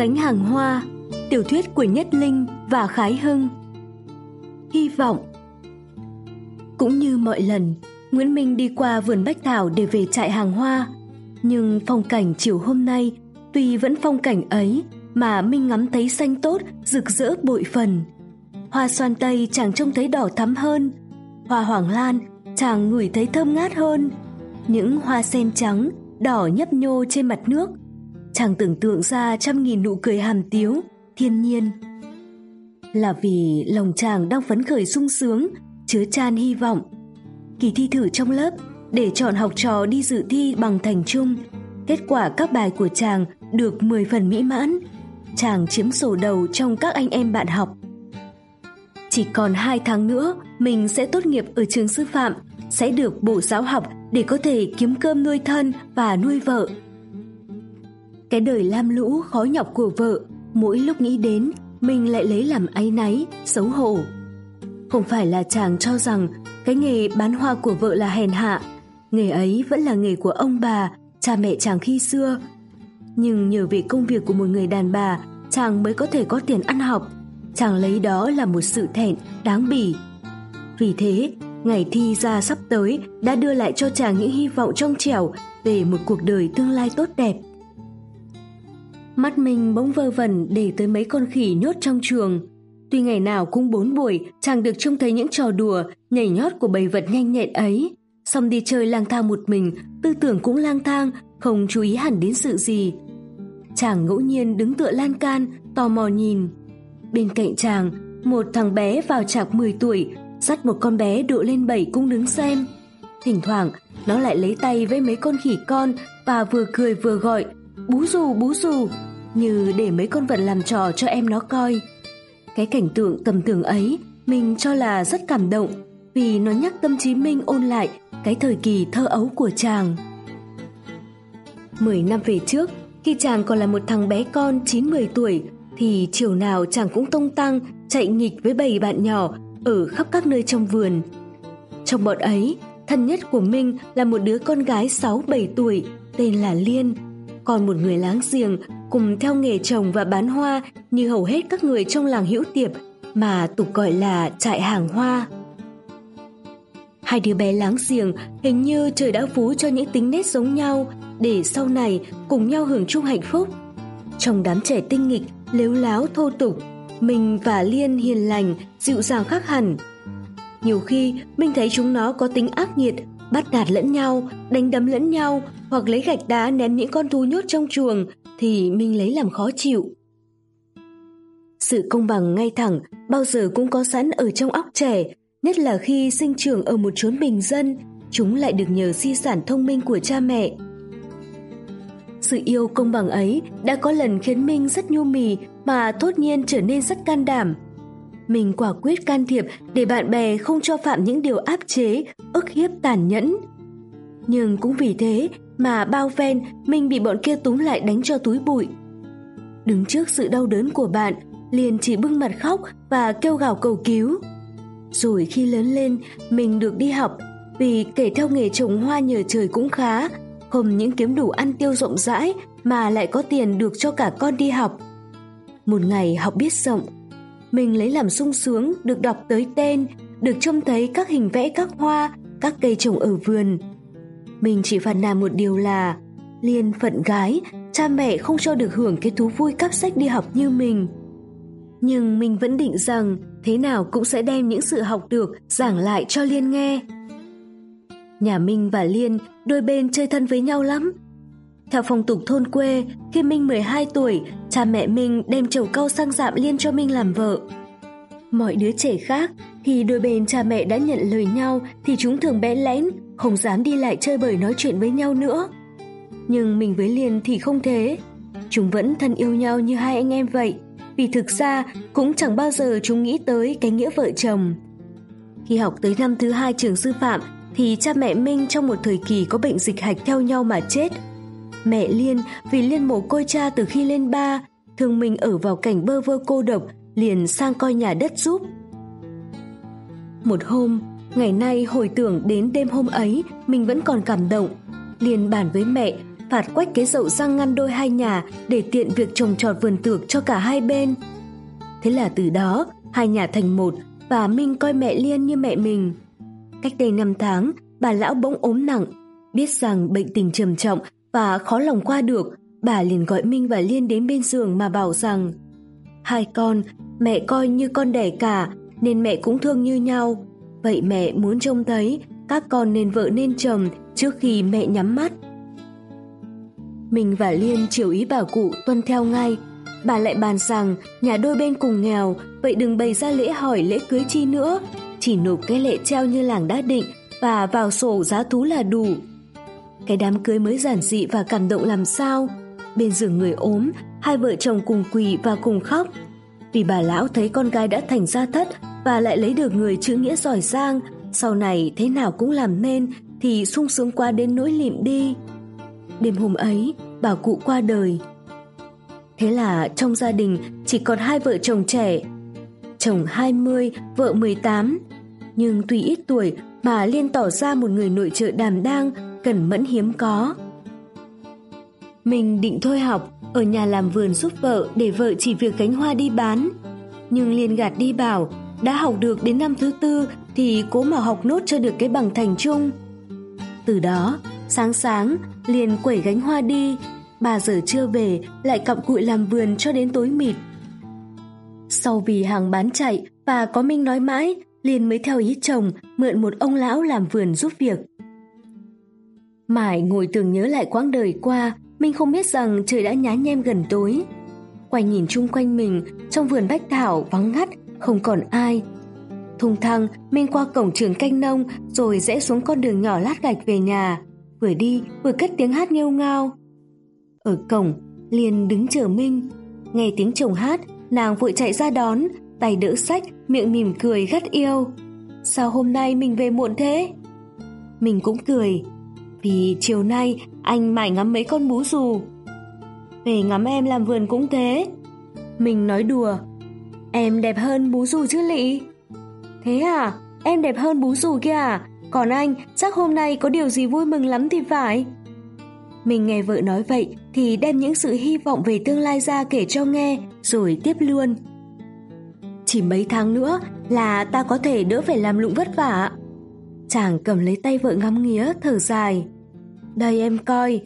Gánh hàng hoa, Tiểu thuyết của Nhất Linh và Khái Hưng. Hy vọng, Cũng như mọi lần, Nguyễn Minh đi qua vườn bách thảo để về trại hàng hoa, Nhưng phong cảnh chiều hôm nay Tuy vẫn phong cảnh ấy Mà Minh ngắm thấy xanh tốt, Rực rỡ bội phần. Hoa xoan tây chàng trông thấy đỏ thắm hơn, Hoa hoàng lan chàng ngửi thấy thơm ngát hơn. Những hoa sen trắng đỏ nhấp nhô trên mặt nước chàng tưởng tượng ra trăm nghìn nụ cười hàm tiếu, thiên nhiên. Là vì lòng chàng đang phấn khởi sung sướng, chứa chan hy vọng. Kỳ thi thử trong lớp, để chọn học trò đi dự thi bằng thành chung. Kết quả các bài của chàng được 10 phần mỹ mãn. Chàng chiếm sổ đầu trong các anh em bạn học. Chỉ còn hai tháng nữa, mình sẽ tốt nghiệp ở trường sư phạm, sẽ được bổ giáo học để có thể kiếm cơm nuôi thân và nuôi vợ. Cái đời lam lũ khó nhọc của vợ, mỗi lúc nghĩ đến, mình lại lấy làm áy náy, xấu hổ. Không phải là chàng cho rằng cái nghề bán hoa của vợ là hèn hạ, nghề ấy vẫn là nghề của ông bà, cha mẹ chàng khi xưa. Nhưng nhờ vì công việc của một người đàn bà, chàng mới có thể có tiền ăn học. Chàng lấy đó là một sự thẹn, đáng bỉ. Vì thế, Ngày thi ra sắp tới đã đưa lại cho chàng những hy vọng trong trẻo về một cuộc đời tương lai tốt đẹp. Mắt mình bỗng vơ vẩn để tới mấy con khỉ nhốt trong trường. Tuy ngày nào cũng bốn buổi, chàng được trông thấy những trò đùa, nhảy nhót của bầy vật nhanh nhẹn ấy. Xong đi chơi lang thang một mình, tư tưởng cũng lang thang, không chú ý hẳn đến sự gì. Chàng ngẫu nhiên đứng tựa lan can, tò mò nhìn. Bên cạnh chàng, một thằng bé vào chạc 10 tuổi, dắt một con bé độ lên bảy cũng đứng xem. Thỉnh thoảng, nó lại lấy tay với mấy con khỉ con và vừa cười vừa gọi bú rù bú rù như để mấy con vật làm trò cho em nó coi. Cái cảnh tượng tầm thường ấy mình cho là rất cảm động vì nó nhắc tâm trí Minh ôn lại cái thời kỳ thơ ấu của chàng. Mười năm về trước, khi chàng còn là một thằng bé con 9-10 tuổi thì chiều nào chàng cũng tung tăng chạy nghịch với bầy bạn nhỏ ở khắp các nơi trong vườn. Trong bọn ấy, thân nhất của Minh là một đứa con gái 6-7 tuổi tên là Liên, còn một người láng giềng cùng theo nghề trồng và bán hoa như hầu hết các người trong làng hữu tiệp mà tục gọi là trại hàng hoa. Hai đứa bé láng giềng hình như trời đã phú cho những tính nét giống nhau để sau này cùng nhau hưởng chung hạnh phúc. Trong đám trẻ tinh nghịch, lếu láo thô tục, mình và Liên hiền lành, dịu dàng khác hẳn. Nhiều khi mình thấy chúng nó có tính ác nghiệt, bắt nạt lẫn nhau, đánh đấm lẫn nhau hoặc lấy gạch đá ném những con thú nhốt trong chuồng thì mình lấy làm khó chịu. Sự công bằng ngay thẳng bao giờ cũng có sẵn ở trong óc trẻ, nhất là khi sinh trưởng ở một chốn bình dân, chúng lại được nhờ di sản thông minh của cha mẹ. Sự yêu công bằng ấy đã có lần khiến Minh rất nhu mì mà thốt nhiên trở nên rất can đảm. Mình quả quyết can thiệp để bạn bè không cho phạm những điều áp chế, ức hiếp tàn nhẫn. Nhưng cũng vì thế mà bao ven mình bị bọn kia túm lại đánh cho túi bụi. Đứng trước sự đau đớn của bạn, liền chỉ bưng mặt khóc và kêu gào cầu cứu. Rồi khi lớn lên, mình được đi học vì kể theo nghề trồng hoa nhờ trời cũng khá, không những kiếm đủ ăn tiêu rộng rãi mà lại có tiền được cho cả con đi học. Một ngày học biết rộng, mình lấy làm sung sướng được đọc tới tên, được trông thấy các hình vẽ các hoa, các cây trồng ở vườn. Mình chỉ phản nàn một điều là Liên phận gái, cha mẹ không cho được hưởng cái thú vui cắp sách đi học như mình. Nhưng mình vẫn định rằng thế nào cũng sẽ đem những sự học được giảng lại cho Liên nghe. Nhà Minh và Liên đôi bên chơi thân với nhau lắm. Theo phong tục thôn quê, khi Minh 12 tuổi, cha mẹ Minh đem chầu cau sang dạm Liên cho Minh làm vợ. Mọi đứa trẻ khác, khi đôi bên cha mẹ đã nhận lời nhau thì chúng thường bẽ lẽn, không dám đi lại chơi bời nói chuyện với nhau nữa. Nhưng mình với Liên thì không thế. Chúng vẫn thân yêu nhau như hai anh em vậy, vì thực ra cũng chẳng bao giờ chúng nghĩ tới cái nghĩa vợ chồng. Khi học tới năm thứ hai trường sư phạm thì cha mẹ Minh trong một thời kỳ có bệnh dịch hạch theo nhau mà chết. Mẹ Liên vì Liên mồ côi cha từ khi lên ba, thường mình ở vào cảnh bơ vơ cô độc, liền sang coi nhà đất giúp. Một hôm, ngày nay hồi tưởng đến đêm hôm ấy, mình vẫn còn cảm động. Liền bàn với mẹ, phạt quách cái dậu răng ngăn đôi hai nhà để tiện việc trồng trọt vườn tược cho cả hai bên. Thế là từ đó, hai nhà thành một và Minh coi mẹ Liên như mẹ mình. Cách đây năm tháng, bà lão bỗng ốm nặng, biết rằng bệnh tình trầm trọng và khó lòng qua được, bà liền gọi Minh và Liên đến bên giường mà bảo rằng Hai con, mẹ coi như con đẻ cả, nên mẹ cũng thương như nhau. Vậy mẹ muốn trông thấy các con nên vợ nên chồng trước khi mẹ nhắm mắt. Mình và Liên chiều ý bà cụ tuân theo ngay. Bà lại bàn rằng nhà đôi bên cùng nghèo, vậy đừng bày ra lễ hỏi lễ cưới chi nữa. Chỉ nộp cái lệ treo như làng đã định và vào sổ giá thú là đủ. Cái đám cưới mới giản dị và cảm động làm sao? Bên giường người ốm, hai vợ chồng cùng quỳ và cùng khóc. Vì bà lão thấy con gái đã thành gia thất và lại lấy được người chữ nghĩa giỏi giang, sau này thế nào cũng làm nên thì sung sướng qua đến nỗi lịm đi. Đêm hôm ấy, bà cụ qua đời. Thế là trong gia đình chỉ còn hai vợ chồng trẻ. Chồng 20, vợ 18. Nhưng tuy ít tuổi, mà liên tỏ ra một người nội trợ đàm đang, cẩn mẫn hiếm có. Mình định thôi học, ở nhà làm vườn giúp vợ để vợ chỉ việc gánh hoa đi bán. Nhưng liền gạt đi bảo, đã học được đến năm thứ tư thì cố mà học nốt cho được cái bằng thành trung. Từ đó, sáng sáng liền quẩy gánh hoa đi, bà giờ chưa về lại cặm cụi làm vườn cho đến tối mịt. Sau vì hàng bán chạy và có Minh nói mãi, liền mới theo ý chồng mượn một ông lão làm vườn giúp việc. Mãi ngồi tưởng nhớ lại quãng đời qua, mình không biết rằng trời đã nhá nhem gần tối. Quay nhìn chung quanh mình, trong vườn bách thảo vắng ngắt, không còn ai. Thùng thăng, minh qua cổng trường canh nông rồi rẽ xuống con đường nhỏ lát gạch về nhà. Vừa đi vừa cất tiếng hát nghêu ngao. Ở cổng, liền đứng chờ Minh. Nghe tiếng chồng hát, nàng vội chạy ra đón, tay đỡ sách, miệng mỉm cười gắt yêu. Sao hôm nay mình về muộn thế? Mình cũng cười, vì chiều nay anh mải ngắm mấy con bú rù. Về ngắm em làm vườn cũng thế. Mình nói đùa, em đẹp hơn bú rù chứ lị? Thế à, em đẹp hơn bú rù kia à? Còn anh, chắc hôm nay có điều gì vui mừng lắm thì phải. Mình nghe vợ nói vậy thì đem những sự hy vọng về tương lai ra kể cho nghe rồi tiếp luôn. Chỉ mấy tháng nữa là ta có thể đỡ phải làm lụng vất vả. Chàng cầm lấy tay vợ ngắm nghía thở dài. Đây em coi,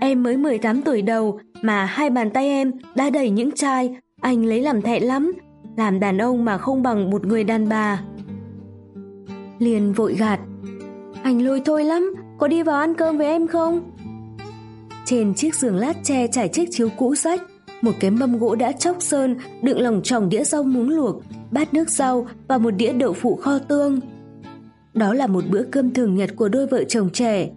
em mới 18 tuổi đầu mà hai bàn tay em đã đầy những chai, anh lấy làm thẹn lắm, làm đàn ông mà không bằng một người đàn bà. Liền vội gạt, anh lôi thôi lắm, có đi vào ăn cơm với em không? Trên chiếc giường lát tre trải chiếc chiếu cũ rách, một cái mâm gỗ đã chóc sơn đựng lòng tròng đĩa rau muống luộc, bát nước rau và một đĩa đậu phụ kho tương. Đó là một bữa cơm thường nhật của đôi vợ chồng trẻ.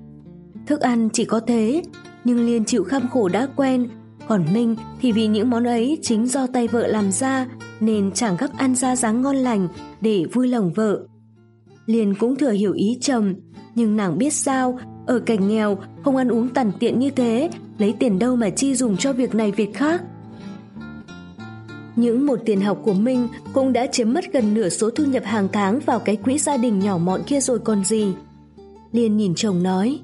Thức ăn chỉ có thế, nhưng Liên chịu kham khổ đã quen, còn Minh thì vì những món ấy chính do tay vợ làm ra nên chẳng gấp ăn ra dáng ngon lành để vui lòng vợ. Liên cũng thừa hiểu ý chồng, nhưng nàng biết sao, ở cảnh nghèo không ăn uống tằn tiện như thế, lấy tiền đâu mà chi dùng cho việc này việc khác. Những một tiền học của Minh cũng đã chiếm mất gần nửa số thu nhập hàng tháng vào cái quỹ gia đình nhỏ mọn kia rồi còn gì. Liên nhìn chồng nói.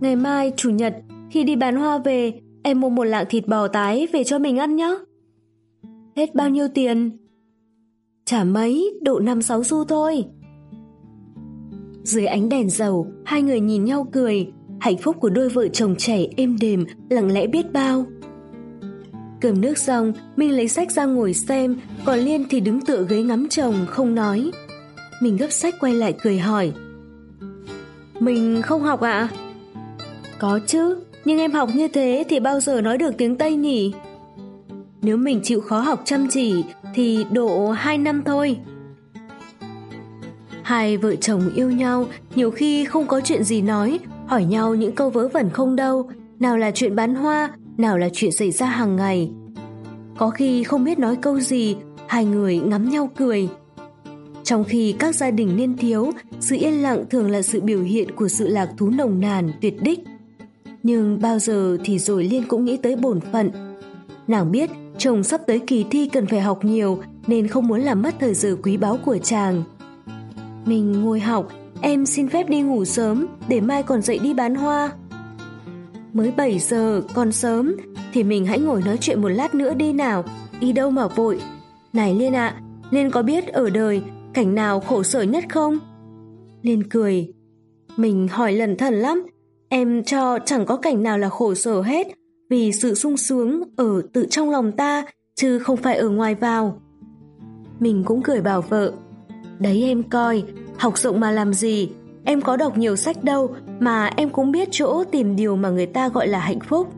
Ngày mai, Chủ nhật, khi đi bán hoa về, em mua một lạng thịt bò tái về cho mình ăn nhé. Hết bao nhiêu tiền? Chả mấy, độ năm sáu xu thôi. Dưới ánh đèn dầu, hai người nhìn nhau cười, hạnh phúc của đôi vợ chồng trẻ êm đềm, lặng lẽ biết bao. Cơm nước xong, Minh lấy sách ra ngồi xem, còn Liên thì đứng tựa ghế ngắm chồng, không nói. Mình gấp sách quay lại cười hỏi. Mình không học ạ? Có chứ, nhưng em học như thế thì bao giờ nói được tiếng Tây nhỉ? Nếu mình chịu khó học chăm chỉ thì độ 2 năm thôi. Hai vợ chồng yêu nhau, nhiều khi không có chuyện gì nói, hỏi nhau những câu vớ vẩn không đâu, nào là chuyện bán hoa, nào là chuyện xảy ra hàng ngày. Có khi không biết nói câu gì, hai người ngắm nhau cười. Trong khi các gia đình niên thiếu, sự yên lặng thường là sự biểu hiện của sự lạc thú nồng nàn, tuyệt đích. Nhưng bao giờ thì rồi Liên cũng nghĩ tới bổn phận. Nàng biết chồng sắp tới kỳ thi cần phải học nhiều nên không muốn làm mất thời giờ quý báu của chàng. Mình ngồi học, em xin phép đi ngủ sớm để mai còn dậy đi bán hoa. Mới 7 giờ, còn sớm, thì mình hãy ngồi nói chuyện một lát nữa đi nào, đi đâu mà vội. Này Liên ạ, à, Liên có biết ở đời cảnh nào khổ sở nhất không? Liên cười. Mình hỏi lần thần lắm, em cho chẳng có cảnh nào là khổ sở hết, vì sự sung sướng ở tự trong lòng ta, chứ không phải ở ngoài vào. Mình cũng cười bảo vợ. Đấy em coi, học rộng mà làm gì, em có đọc nhiều sách đâu mà em cũng biết chỗ tìm điều mà người ta gọi là hạnh phúc.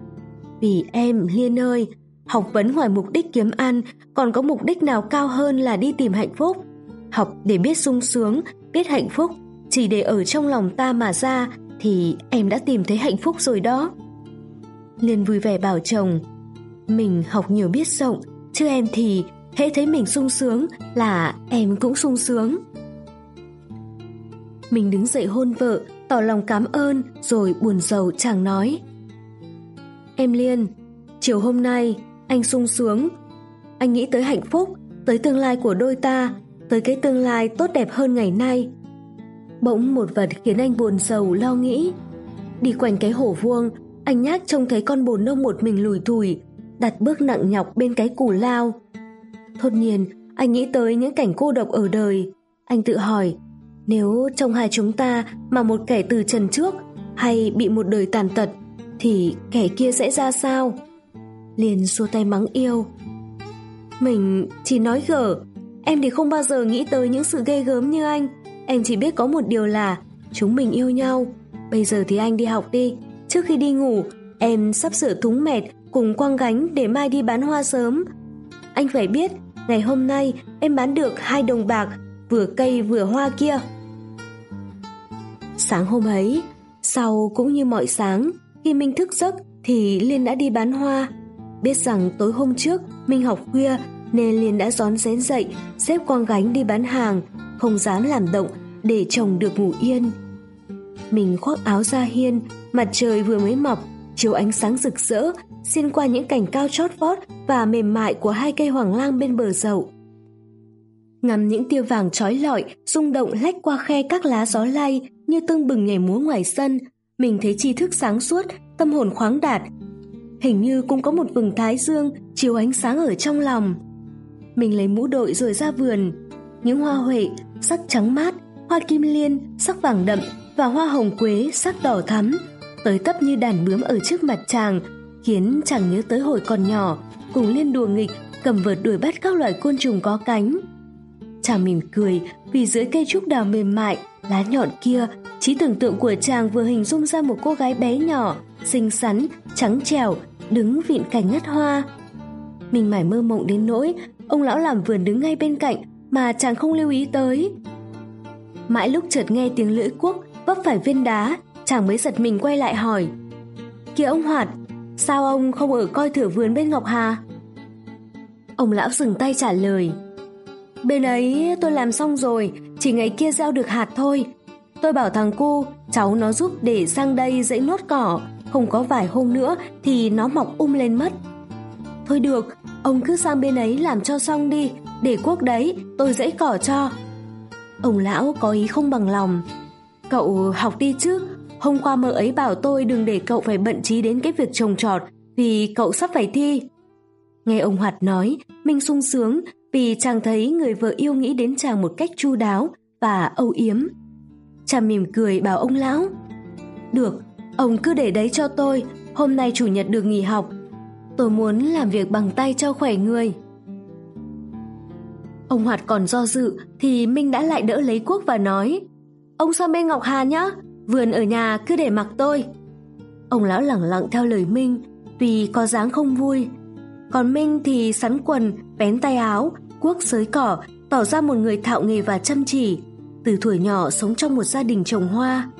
Vì em, Liên ơi, học vấn ngoài mục đích kiếm ăn còn có mục đích nào cao hơn là đi tìm hạnh phúc. Học để biết sung sướng, biết hạnh phúc, chỉ để ở trong lòng ta mà ra thì em đã tìm thấy hạnh phúc rồi đó. Liên vui vẻ bảo chồng, mình học nhiều biết rộng, chứ em thì hễ thấy mình sung sướng là em cũng sung sướng. Mình đứng dậy hôn vợ, tỏ lòng cảm ơn rồi buồn rầu chàng nói. Em Liên, chiều hôm nay anh sung sướng. Anh nghĩ tới hạnh phúc, tới tương lai của đôi ta, tới cái tương lai tốt đẹp hơn ngày nay. Bỗng một vật khiến anh buồn sầu lo nghĩ. Đi quanh cái hổ vuông, anh nhác trông thấy con bồn nông một mình lùi thủi, đặt bước nặng nhọc bên cái củ lao. Thốt nhiên, anh nghĩ tới những cảnh cô độc ở đời. Anh tự hỏi, nếu trong hai chúng ta mà một kẻ từ trần trước hay bị một đời tàn tật, thì kẻ kia sẽ ra sao? Liền xua tay mắng yêu. Mình chỉ nói gở, em thì không bao giờ nghĩ tới những sự ghê gớm như anh. Em chỉ biết có một điều là chúng mình yêu nhau. Bây giờ thì anh đi học đi. Trước khi đi ngủ, em sắp sửa thúng mệt cùng quăng gánh để mai đi bán hoa sớm. Anh phải biết, ngày hôm nay em bán được hai đồng bạc, vừa cây vừa hoa kia. Sáng hôm ấy, sau cũng như mọi sáng, khi Minh thức giấc thì Liên đã đi bán hoa. Biết rằng tối hôm trước Minh học khuya nên Liên đã rón rén dậy, xếp quang gánh đi bán hàng, không dám làm động để chồng được ngủ yên. Mình khoác áo ra hiên, mặt trời vừa mới mọc, chiếu ánh sáng rực rỡ, xuyên qua những cành cao chót vót và mềm mại của hai cây hoàng lang bên bờ dậu. Ngắm những tia vàng trói lọi, rung động lách qua khe các lá gió lay như tưng bừng nhảy múa ngoài sân, mình thấy tri thức sáng suốt, tâm hồn khoáng đạt. Hình như cũng có một vầng thái dương chiếu ánh sáng ở trong lòng. Mình lấy mũ đội rồi ra vườn. Những hoa huệ, sắc trắng mát, hoa kim liên, sắc vàng đậm và hoa hồng quế sắc đỏ thắm, tới tấp như đàn bướm ở trước mặt chàng, khiến chàng nhớ tới hồi còn nhỏ, cùng liên đùa nghịch, cầm vợt đuổi bắt các loài côn trùng có cánh. Chàng mỉm cười vì dưới cây trúc đào mềm mại, lá nhọn kia, trí tưởng tượng của chàng vừa hình dung ra một cô gái bé nhỏ, xinh xắn, trắng trẻo, đứng vịn cành ngắt hoa. Mình mải mơ mộng đến nỗi, ông lão làm vườn đứng ngay bên cạnh mà chàng không lưu ý tới. Mãi lúc chợt nghe tiếng lưỡi cuốc vấp phải viên đá, chàng mới giật mình quay lại hỏi. Kìa ông Hoạt, sao ông không ở coi thử vườn bên Ngọc Hà? Ông lão dừng tay trả lời. Bên ấy tôi làm xong rồi, chỉ ngày kia gieo được hạt thôi. Tôi bảo thằng cu, cháu nó giúp để sang đây dãy nốt cỏ, không có vài hôm nữa thì nó mọc um lên mất. Thôi được, ông cứ sang bên ấy làm cho xong đi, để quốc đấy tôi dãy cỏ cho. Ông lão có ý không bằng lòng. Cậu học đi chứ, hôm qua mợ ấy bảo tôi đừng để cậu phải bận trí đến cái việc trồng trọt vì cậu sắp phải thi. Nghe ông Hoạt nói, Minh sung sướng vì chàng thấy người vợ yêu nghĩ đến chàng một cách chu đáo và âu yếm. Chàng mỉm cười bảo ông lão, Được, ông cứ để đấy cho tôi, hôm nay chủ nhật được nghỉ học. Tôi muốn làm việc bằng tay cho khỏe người. Ông Hoạt còn do dự thì Minh đã lại đỡ lấy cuốc và nói Ông sang bên Ngọc Hà nhá, vườn ở nhà cứ để mặc tôi. Ông lão lẳng lặng theo lời Minh tuy có dáng không vui. Còn Minh thì sắn quần, vén tay áo, cuốc sới cỏ, tỏ ra một người thạo nghề và chăm chỉ. Từ tuổi nhỏ sống trong một gia đình trồng hoa.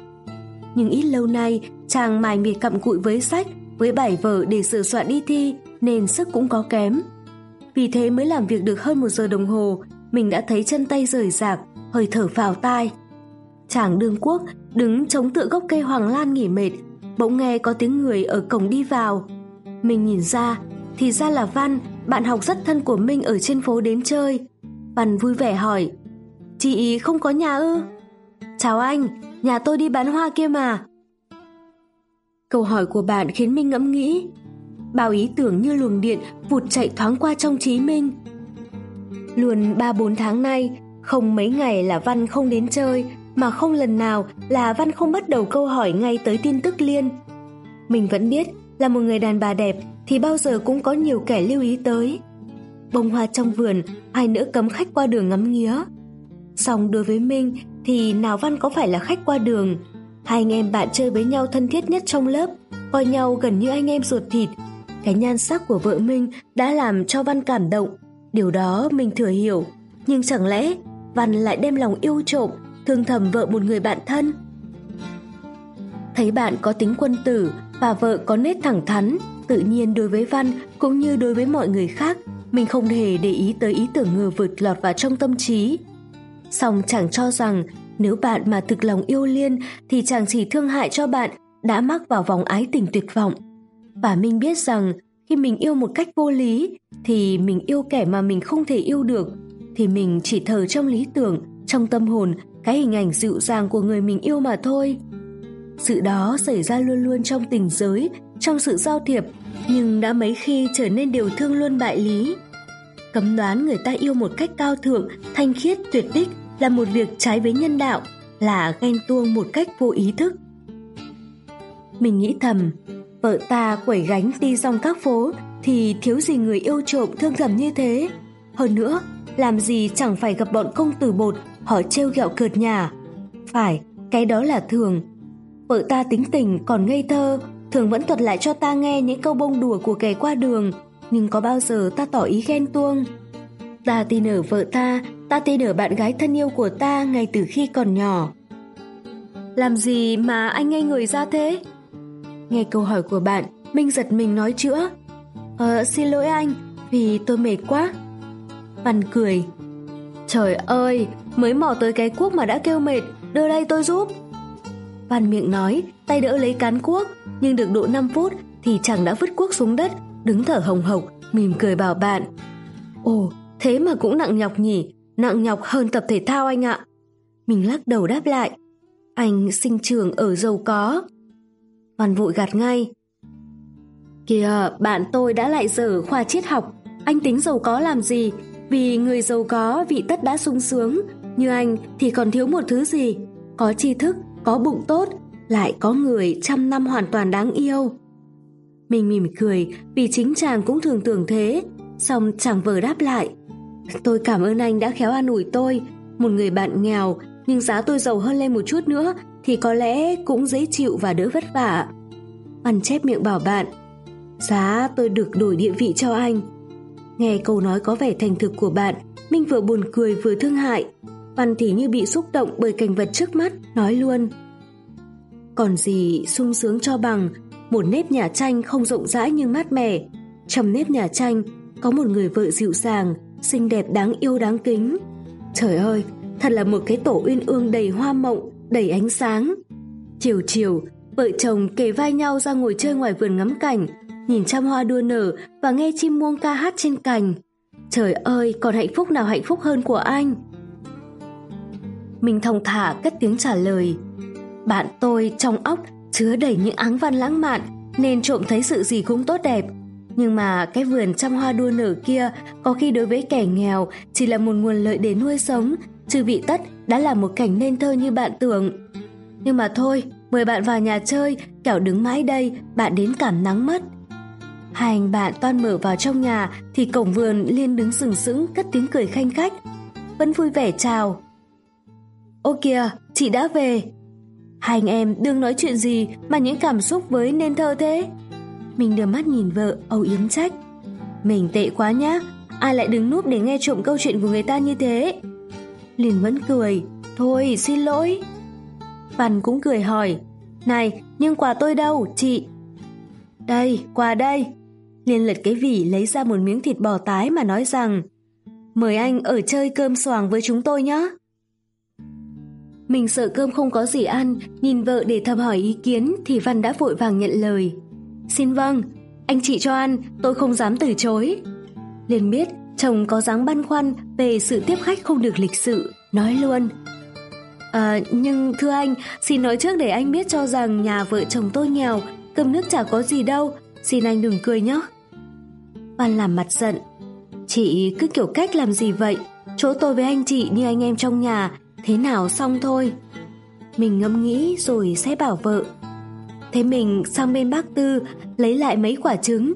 Nhưng ít lâu nay, chàng mài miệt cặm cụi với sách, với bài vở để sửa soạn đi thi, nên sức cũng có kém. Vì thế mới làm việc được hơn một giờ đồng hồ, mình đã thấy chân tay rời rạc, hơi thở vào tai. Chàng đương quốc đứng chống tựa gốc cây hoàng lan nghỉ mệt, bỗng nghe có tiếng người ở cổng đi vào. Mình nhìn ra, thì ra là Văn, bạn học rất thân của Minh ở trên phố đến chơi. Văn vui vẻ hỏi, chị không có nhà ư? Chào anh, nhà tôi đi bán hoa kia mà. Câu hỏi của bạn khiến Minh ngẫm nghĩ. Bao ý tưởng như luồng điện vụt chạy thoáng qua trong trí Minh. Luôn 3-4 tháng nay, không mấy ngày là Văn không đến chơi, mà không lần nào là Văn không bắt đầu câu hỏi ngay tới tin tức liên. Mình vẫn biết là một người đàn bà đẹp thì bao giờ cũng có nhiều kẻ lưu ý tới. Bông hoa trong vườn, ai nữa cấm khách qua đường ngắm nghía. Song đối với Minh thì nào Văn có phải là khách qua đường. Hai anh em bạn chơi với nhau thân thiết nhất trong lớp, coi nhau gần như anh em ruột thịt. Cái nhan sắc của vợ Minh đã làm cho Văn cảm động. Điều đó mình thừa hiểu. Nhưng chẳng lẽ Văn lại đem lòng yêu trộm, thương thầm vợ một người bạn thân? Thấy bạn có tính quân tử và vợ có nét thẳng thắn, tự nhiên đối với Văn cũng như đối với mọi người khác, mình không hề để ý tới ý tưởng ngờ vượt lọt vào trong tâm trí. Song chẳng cho rằng nếu bạn mà thực lòng yêu Liên thì chàng chỉ thương hại cho bạn đã mắc vào vòng ái tình tuyệt vọng. Và mình biết rằng khi mình yêu một cách vô lý thì mình yêu kẻ mà mình không thể yêu được thì mình chỉ thờ trong lý tưởng, trong tâm hồn cái hình ảnh dịu dàng của người mình yêu mà thôi. Sự đó xảy ra luôn luôn trong tình giới, trong sự giao thiệp, nhưng đã mấy khi trở nên điều thương luôn bại lý. Cấm đoán người ta yêu một cách cao thượng, thanh khiết, tuyệt đích là một việc trái với nhân đạo, là ghen tuông một cách vô ý thức. Mình nghĩ thầm, vợ ta quẩy gánh đi dòng các phố thì thiếu gì người yêu trộm thương thầm như thế. Hơn nữa, làm gì chẳng phải gặp bọn công tử bột họ trêu ghẹo cợt nhà. Phải, cái đó là thường, Vợ ta tính tình còn ngây thơ, thường vẫn thuật lại cho ta nghe những câu bông đùa của kẻ qua đường, nhưng có bao giờ ta tỏ ý ghen tuông. Ta tin ở vợ ta, ta tin ở bạn gái thân yêu của ta ngay từ khi còn nhỏ. Làm gì mà anh ngây người ra thế? Nghe câu hỏi của bạn, Minh giật mình nói chữa. Ờ, xin lỗi anh, vì tôi mệt quá. Văn cười. Trời ơi, mới mò tới cái cuốc mà đã kêu mệt, đưa đây tôi giúp. Văn miệng nói, tay đỡ lấy cán cuốc, nhưng được độ 5 phút thì chẳng đã vứt cuốc xuống đất, đứng thở hồng hộc, mỉm cười bảo bạn. Ồ, thế mà cũng nặng nhọc nhỉ, nặng nhọc hơn tập thể thao anh ạ. Mình lắc đầu đáp lại, anh sinh trường ở giàu có. Văn vội gạt ngay. Kìa, bạn tôi đã lại dở khoa triết học, anh tính giàu có làm gì? Vì người giàu có vị tất đã sung sướng, như anh thì còn thiếu một thứ gì? Có tri thức có bụng tốt, lại có người trăm năm hoàn toàn đáng yêu. Mình mỉm cười vì chính chàng cũng thường tưởng thế, xong chàng vờ đáp lại. Tôi cảm ơn anh đã khéo an ủi tôi, một người bạn nghèo, nhưng giá tôi giàu hơn lên một chút nữa thì có lẽ cũng dễ chịu và đỡ vất vả. Ăn chép miệng bảo bạn, giá tôi được đổi địa vị cho anh. Nghe câu nói có vẻ thành thực của bạn, Minh vừa buồn cười vừa thương hại, Văn thì như bị xúc động bởi cảnh vật trước mắt, nói luôn. Còn gì sung sướng cho bằng một nếp nhà tranh không rộng rãi nhưng mát mẻ. Trong nếp nhà tranh có một người vợ dịu dàng, xinh đẹp đáng yêu đáng kính. Trời ơi, thật là một cái tổ uyên ương đầy hoa mộng, đầy ánh sáng. Chiều chiều, vợ chồng kề vai nhau ra ngồi chơi ngoài vườn ngắm cảnh, nhìn trăm hoa đua nở và nghe chim muông ca hát trên cành. Trời ơi, còn hạnh phúc nào hạnh phúc hơn của anh? Mình thong thả cất tiếng trả lời. Bạn tôi trong óc chứa đầy những áng văn lãng mạn nên trộm thấy sự gì cũng tốt đẹp. Nhưng mà cái vườn trăm hoa đua nở kia có khi đối với kẻ nghèo chỉ là một nguồn lợi để nuôi sống, chứ vị tất đã là một cảnh nên thơ như bạn tưởng. Nhưng mà thôi, mời bạn vào nhà chơi, kẻo đứng mãi đây, bạn đến cảm nắng mất. Hai anh bạn toan mở vào trong nhà thì cổng vườn liên đứng sừng sững cất tiếng cười khanh khách. Vẫn vui vẻ chào. Ô kìa, chị đã về. Hai anh em đương nói chuyện gì mà những cảm xúc với nên thơ thế. Mình đưa mắt nhìn vợ, âu yếm trách. Mình tệ quá nhá, ai lại đứng núp để nghe trộm câu chuyện của người ta như thế. Liền vẫn cười, thôi xin lỗi. Văn cũng cười hỏi, này nhưng quà tôi đâu, chị? Đây, quà đây. Liên lật cái vỉ lấy ra một miếng thịt bò tái mà nói rằng Mời anh ở chơi cơm xoàng với chúng tôi nhé. Mình sợ cơm không có gì ăn, nhìn vợ để thầm hỏi ý kiến thì Văn đã vội vàng nhận lời. Xin vâng, anh chị cho ăn, tôi không dám từ chối. liên biết chồng có dáng băn khoăn về sự tiếp khách không được lịch sự, nói luôn. À, nhưng thưa anh, xin nói trước để anh biết cho rằng nhà vợ chồng tôi nghèo, cơm nước chả có gì đâu, xin anh đừng cười nhé. Văn làm mặt giận. Chị cứ kiểu cách làm gì vậy? Chỗ tôi với anh chị như anh em trong nhà, thế nào xong thôi. Mình ngẫm nghĩ rồi sẽ bảo vợ. Thế mình sang bên bác Tư lấy lại mấy quả trứng.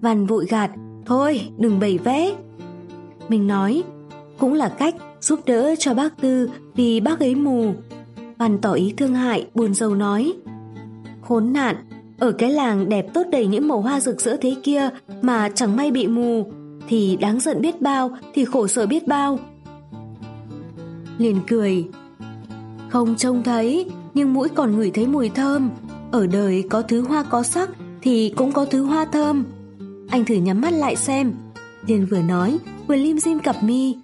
Văn vội gạt, thôi đừng bày vẽ. Mình nói, cũng là cách giúp đỡ cho bác Tư vì bác ấy mù. Văn tỏ ý thương hại, buồn rầu nói. Khốn nạn, ở cái làng đẹp tốt đầy những màu hoa rực rỡ thế kia mà chẳng may bị mù, thì đáng giận biết bao, thì khổ sở biết bao. Liền cười. Không trông thấy, nhưng mũi còn ngửi thấy mùi thơm. Ở đời có thứ hoa có sắc thì cũng có thứ hoa thơm. Anh thử nhắm mắt lại xem. Liền vừa nói, vừa lim dim cặp mi.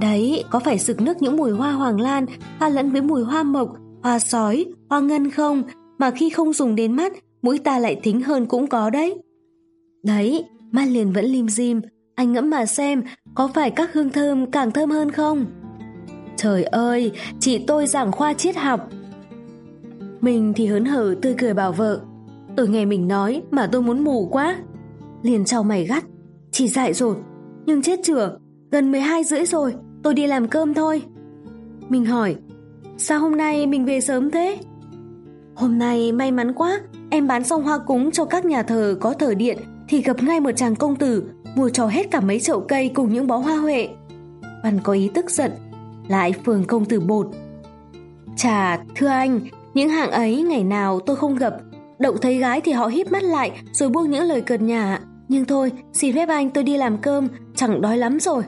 Đấy, có phải sực nước những mùi hoa hoàng lan pha lẫn với mùi hoa mộc, hoa sói, hoa ngân không? Mà khi không dùng đến mắt, mũi ta lại thính hơn cũng có đấy. Đấy, mắt liền vẫn lim dim, anh ngẫm mà xem, có phải các hương thơm càng thơm hơn không? Trời ơi, chị tôi giảng khoa triết học. Mình thì hớn hở tươi cười bảo vợ. Ở ngày mình nói mà tôi muốn mù quá. Liền trao mày gắt. chỉ dại dột nhưng chết chửa, gần 12 rưỡi rồi, tôi đi làm cơm thôi. Mình hỏi, sao hôm nay mình về sớm thế? Hôm nay may mắn quá, em bán xong hoa cúng cho các nhà thờ có thờ điện thì gặp ngay một chàng công tử mua cho hết cả mấy chậu cây cùng những bó hoa huệ. Văn có ý tức giận, lại phường công tử bột. Chà, thưa anh, những hạng ấy ngày nào tôi không gặp, động thấy gái thì họ híp mắt lại rồi buông những lời cợt nhả. Nhưng thôi, xin phép anh tôi đi làm cơm, chẳng đói lắm rồi.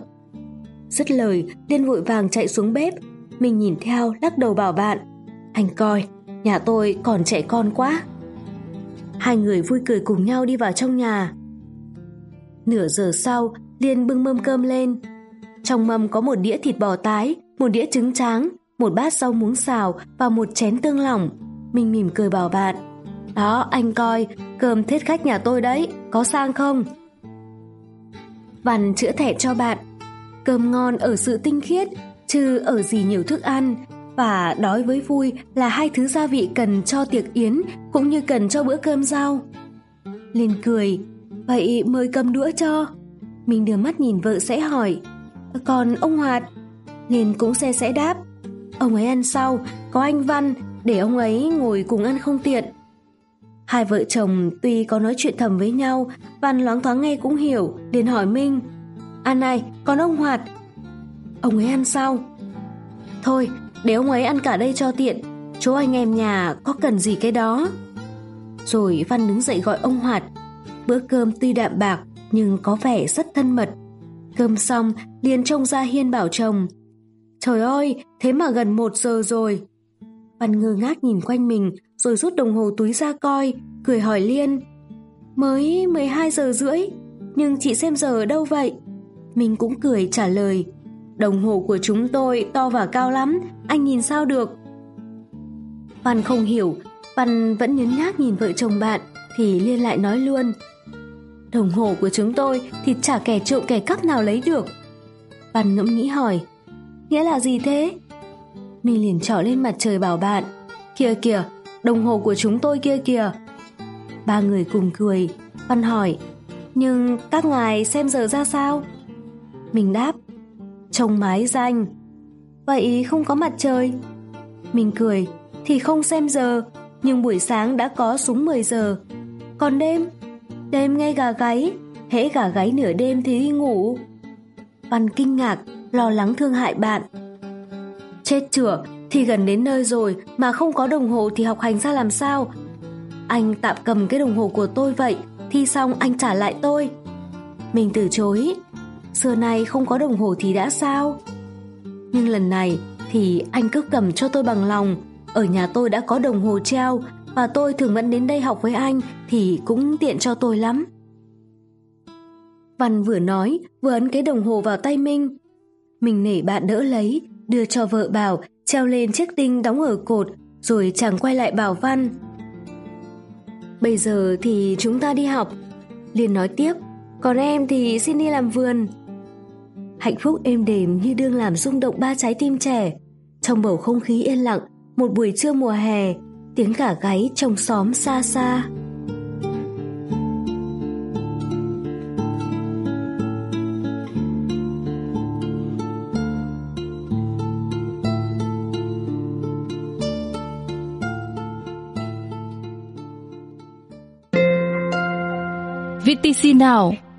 Dứt lời, Liên vội vàng chạy xuống bếp. Mình nhìn theo, lắc đầu bảo bạn. Anh coi, nhà tôi còn trẻ con quá. Hai người vui cười cùng nhau đi vào trong nhà. Nửa giờ sau, Liên bưng mâm cơm lên. Trong mâm có một đĩa thịt bò tái, một đĩa trứng tráng, một bát rau muống xào và một chén tương lỏng. Mình mỉm cười bảo bạn. Đó, anh coi, cơm thiết khách nhà tôi đấy, có sang không? Văn chữa thẻ cho bạn. Cơm ngon ở sự tinh khiết, chứ ở gì nhiều thức ăn. Và đói với vui là hai thứ gia vị cần cho tiệc yến cũng như cần cho bữa cơm rau. Linh cười, vậy mời cầm đũa cho. Mình đưa mắt nhìn vợ sẽ hỏi, còn ông Hoạt? Liền cũng xe sẽ đáp, ông ấy ăn sau, có anh Văn, để ông ấy ngồi cùng ăn không tiện. Hai vợ chồng tuy có nói chuyện thầm với nhau, Văn loáng thoáng nghe cũng hiểu, liền hỏi Minh. À này, còn ông Hoạt? Ông ấy ăn sao? Thôi, để ông ấy ăn cả đây cho tiện, chú anh em nhà có cần gì cái đó. Rồi Văn đứng dậy gọi ông Hoạt. Bữa cơm tuy đạm bạc nhưng có vẻ rất thân mật. Cơm xong, liền trông ra Hiên bảo chồng. Trời ơi, thế mà gần một giờ rồi. Văn ngơ ngác nhìn quanh mình rồi rút đồng hồ túi ra coi, cười hỏi Liên. Mới 12 giờ rưỡi, nhưng chị xem giờ ở đâu vậy? Mình cũng cười trả lời. Đồng hồ của chúng tôi to và cao lắm, anh nhìn sao được? Văn không hiểu, Văn vẫn nhấn nhác nhìn vợ chồng bạn, thì Liên lại nói luôn. Đồng hồ của chúng tôi thì chả kẻ trộm kẻ cắp nào lấy được. Văn ngẫm nghĩ hỏi, nghĩa là gì thế? Mình liền trỏ lên mặt trời bảo bạn, kìa kìa, đồng hồ của chúng tôi kia kìa. Ba người cùng cười, Văn hỏi, nhưng các ngài xem giờ ra sao? Mình đáp, trông mái danh. Vậy không có mặt trời? Mình cười, thì không xem giờ, nhưng buổi sáng đã có súng 10 giờ. Còn đêm? Đêm nghe gà gáy, hễ gà gáy nửa đêm thì đi ngủ. Văn kinh ngạc, lo lắng thương hại bạn. Chết chửa, thì gần đến nơi rồi mà không có đồng hồ thì học hành ra làm sao? Anh tạm cầm cái đồng hồ của tôi vậy, thi xong anh trả lại tôi. Mình từ chối. Xưa nay không có đồng hồ thì đã sao? Nhưng lần này thì anh cứ cầm cho tôi bằng lòng. Ở nhà tôi đã có đồng hồ treo và tôi thường vẫn đến đây học với anh thì cũng tiện cho tôi lắm. Văn vừa nói, vừa ấn cái đồng hồ vào tay Minh. Mình nể bạn đỡ lấy, đưa cho vợ bảo treo lên chiếc đinh đóng ở cột, rồi chàng quay lại bảo Văn. Bây giờ thì chúng ta đi học. Liên nói tiếp, còn em thì xin đi làm vườn. Hạnh phúc êm đềm như đương làm rung động ba trái tim trẻ. Trong bầu không khí yên lặng, một buổi trưa mùa hè, tiếng gà gáy trong xóm xa xa VTC Now.